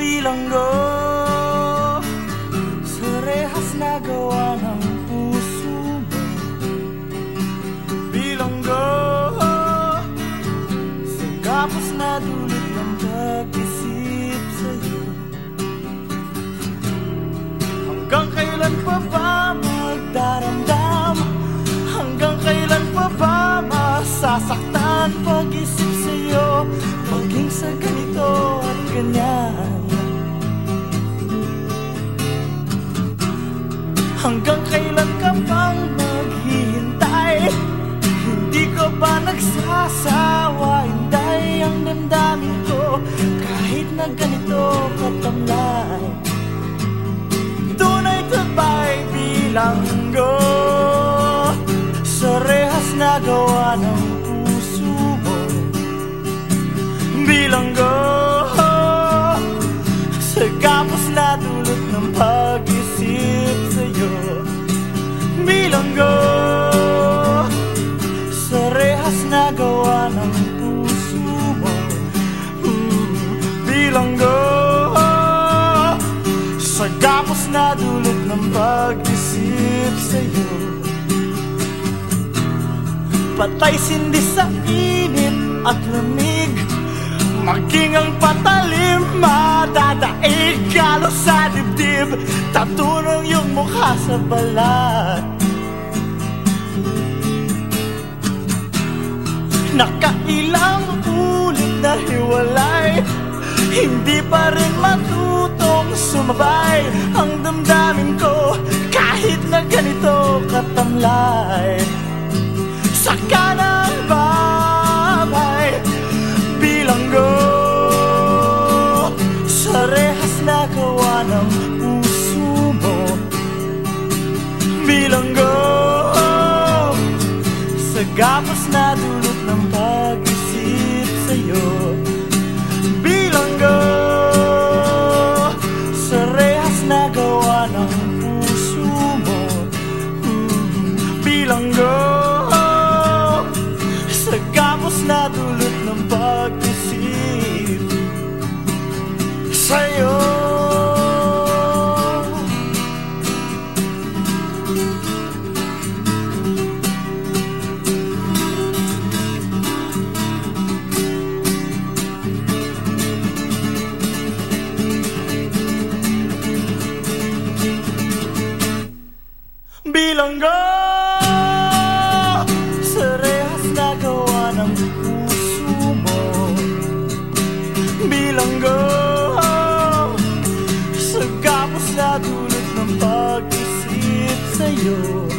bilanggo Sa rehas na gawa ng puso mo. Bilanggo. Sa kapos na dulot ng pag-isip sa'yo. Hanggang kailan pa ba magdaramdam? Hanggang kailan pa ba masasaktan pag-isip sa'yo? Maging sa ganito at ganyan Hanggang kailan ka bang maghihintay? Hindi ko ba nagsasawa? Hinday ang damdamin ko Kahit na ganito katamlay Tunay tabay bilanggo Sa rehas na gawa ng puso mo Bilanggo Patay sindi sa init at lamig. Maging ang patalim Madadaig Kalo sa dibdib Tatunong yung mukha sa balat. Nakailang ulit na hiwalay Hindi pa rin matutong sumabay. Ang damdamin ko Kahit na ganito katamlay Sa kanang babay Bilanggo Sa rehas na gawa ng puso mo. Bilanggo Sa gapos na dulot ng pag-isip sa'yo Sa'yo. Bilanggo Sa rehas na gawa ng puso mo. Bilanggo 没有。